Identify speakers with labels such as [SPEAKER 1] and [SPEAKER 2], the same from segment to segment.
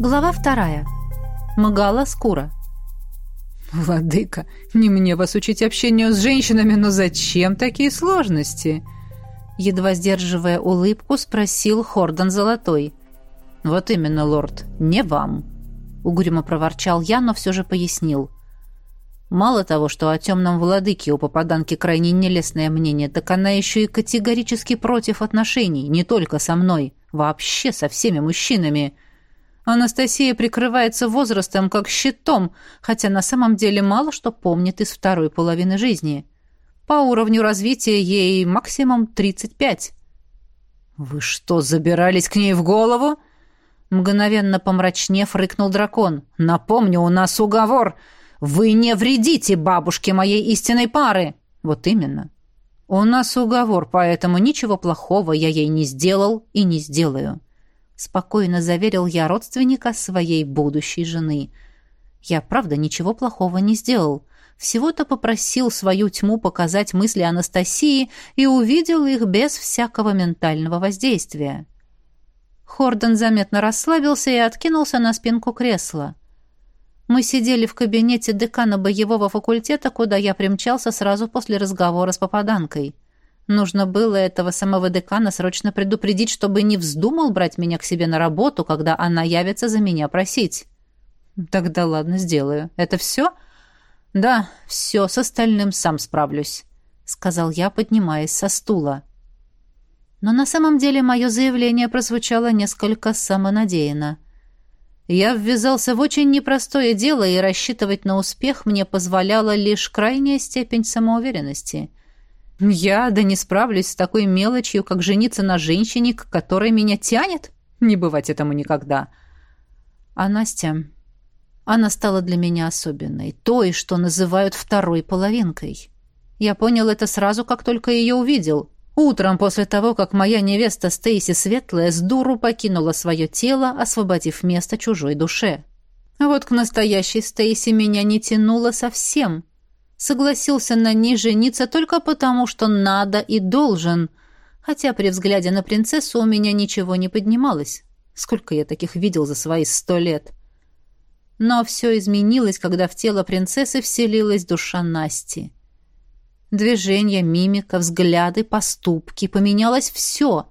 [SPEAKER 1] Глава вторая. Магала Скура.
[SPEAKER 2] «Владыка, не мне вас учить общению с женщинами, но зачем такие сложности?»
[SPEAKER 1] Едва сдерживая улыбку, спросил Хордон Золотой.
[SPEAKER 2] «Вот именно, лорд, не вам», — угрюмо проворчал я, но все же пояснил. «Мало того, что о темном владыке у попаданки крайне нелестное мнение, так она еще и категорически против отношений, не только со мной, вообще со всеми мужчинами». Анастасия прикрывается возрастом как щитом, хотя на самом деле мало что помнит из второй половины жизни. По уровню развития ей максимум 35. «Вы что, забирались к ней в голову?» Мгновенно помрачнев, рыкнул дракон. «Напомню, у нас уговор. Вы не вредите бабушке моей истинной пары!» «Вот именно. У нас уговор, поэтому ничего плохого я ей не сделал и не сделаю» спокойно заверил я родственника своей будущей жены. Я, правда, ничего плохого не сделал. Всего-то попросил свою тьму показать мысли Анастасии и увидел их без всякого ментального воздействия. Хордон заметно расслабился и откинулся на спинку кресла. Мы сидели в кабинете декана боевого факультета, куда я примчался сразу после разговора с попаданкой — Нужно было этого самого декана срочно предупредить, чтобы не вздумал брать меня к себе на работу, когда она явится за меня просить. Тогда ладно, сделаю. Это все? Да, все, с остальным сам справлюсь, сказал я, поднимаясь со стула. Но на самом деле мое заявление прозвучало несколько самонадеянно. Я ввязался в очень непростое дело, и рассчитывать на успех мне позволяла лишь крайняя степень самоуверенности — я да не справлюсь с такой мелочью, как жениться на женщине, к которой меня тянет? Не бывать этому никогда. А Настя... Она стала для меня особенной, той, что называют второй половинкой. Я понял это сразу, как только ее увидел. Утром после того, как моя невеста Стейси Светлая с дуру покинула свое тело, освободив место чужой душе. Вот к настоящей Стейси меня не тянуло совсем согласился на ней жениться только потому, что надо и должен, хотя при взгляде на принцессу у меня ничего не поднималось. Сколько я таких видел за свои сто лет. Но все изменилось, когда в тело принцессы вселилась душа Насти. Движения, мимика, взгляды, поступки, поменялось все.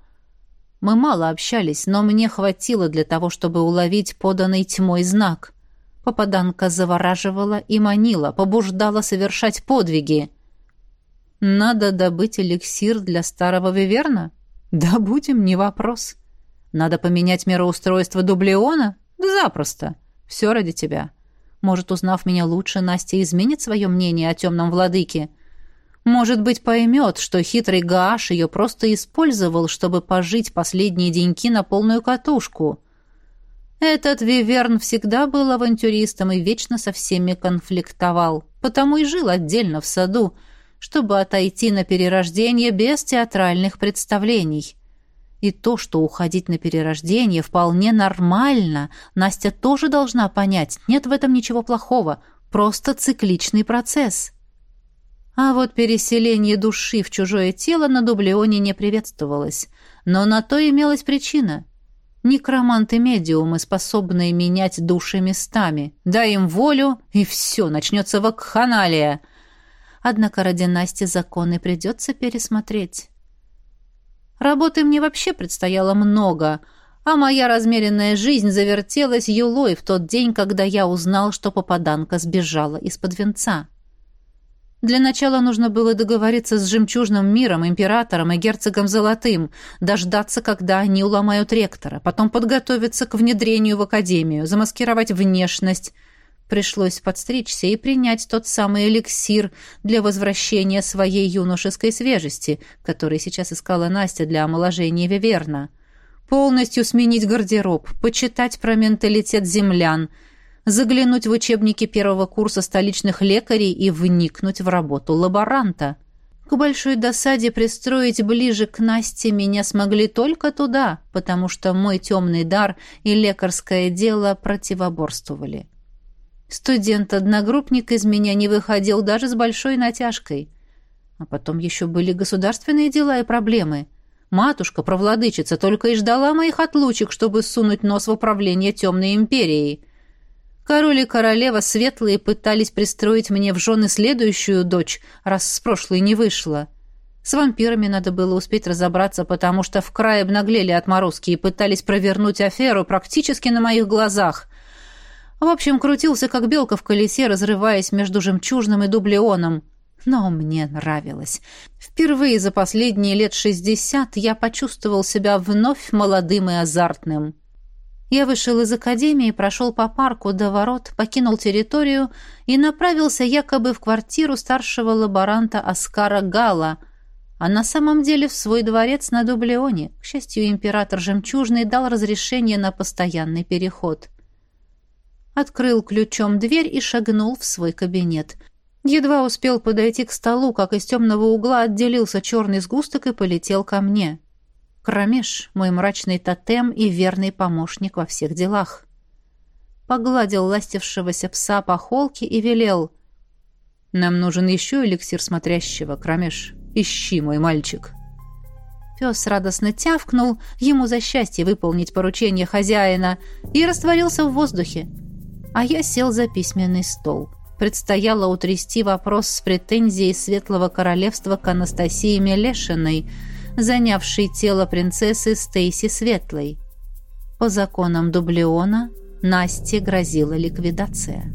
[SPEAKER 2] Мы мало общались, но мне хватило для того, чтобы уловить поданный тьмой знак — Попаданка завораживала и манила, побуждала совершать подвиги. Надо добыть эликсир для старого виверна? Добудем, не вопрос. Надо поменять мироустройство дублиона? Да запросто. Все ради тебя. Может, узнав меня лучше, Настя изменит свое мнение о темном владыке? Может быть, поймет, что хитрый Гааш ее просто использовал, чтобы пожить последние деньки на полную катушку. Этот Виверн всегда был авантюристом и вечно со всеми конфликтовал, потому и жил отдельно в саду, чтобы отойти на перерождение без театральных представлений. И то, что уходить на перерождение вполне нормально, Настя тоже должна понять, нет в этом ничего плохого, просто цикличный процесс. А вот переселение души в чужое тело на дублионе не приветствовалось, но на то имелась причина — Некроманты-медиумы, способные менять души местами. Дай им волю, и все, начнется вакханалия. Однако ради Насти законы придется пересмотреть. Работы мне вообще предстояло много, а моя размеренная жизнь завертелась юлой в тот день, когда я узнал, что попаданка сбежала из-под венца. Для начала нужно было договориться с жемчужным миром, императором и герцогом Золотым, дождаться, когда они уломают ректора, потом подготовиться к внедрению в академию, замаскировать внешность. Пришлось подстричься и принять тот самый эликсир для возвращения своей юношеской свежести, который сейчас искала Настя для омоложения Виверна. Полностью сменить гардероб, почитать про менталитет землян — заглянуть в учебники первого курса столичных лекарей и вникнуть в работу лаборанта. К большой досаде пристроить ближе к Насте меня смогли только туда, потому что мой темный дар и лекарское дело противоборствовали. Студент-одногруппник из меня не выходил даже с большой натяжкой. А потом еще были государственные дела и проблемы. Матушка-провладычица только и ждала моих отлучек, чтобы сунуть нос в управление темной империей. Король и королева светлые пытались пристроить мне в жены следующую дочь, раз с прошлой не вышло. С вампирами надо было успеть разобраться, потому что в крае обнаглели отморозки и пытались провернуть аферу практически на моих глазах. В общем, крутился как белка в колесе, разрываясь между жемчужным и дублионом. Но мне нравилось. Впервые за последние лет шестьдесят я почувствовал себя вновь молодым и азартным. Я вышел из академии, прошел по парку до ворот, покинул территорию и направился якобы в квартиру старшего лаборанта Оскара Гала, а на самом деле в свой дворец на Дублеоне. К счастью, император Жемчужный дал разрешение на постоянный переход. Открыл ключом дверь и шагнул в свой кабинет. Едва успел подойти к столу, как из темного угла отделился черный сгусток и полетел ко мне. Кромеш — мой мрачный тотем и верный помощник во всех делах. Погладил ластившегося пса по холке и велел. «Нам нужен еще эликсир смотрящего, Кромеш. Ищи, мой мальчик». Пес радостно тявкнул, ему за счастье выполнить поручение хозяина, и растворился в воздухе. А я сел за письменный стол. Предстояло утрясти вопрос с претензией Светлого Королевства к Анастасии Мелешиной — занявший тело принцессы Стейси Светлой. По законам Дублиона Насте грозила ликвидация.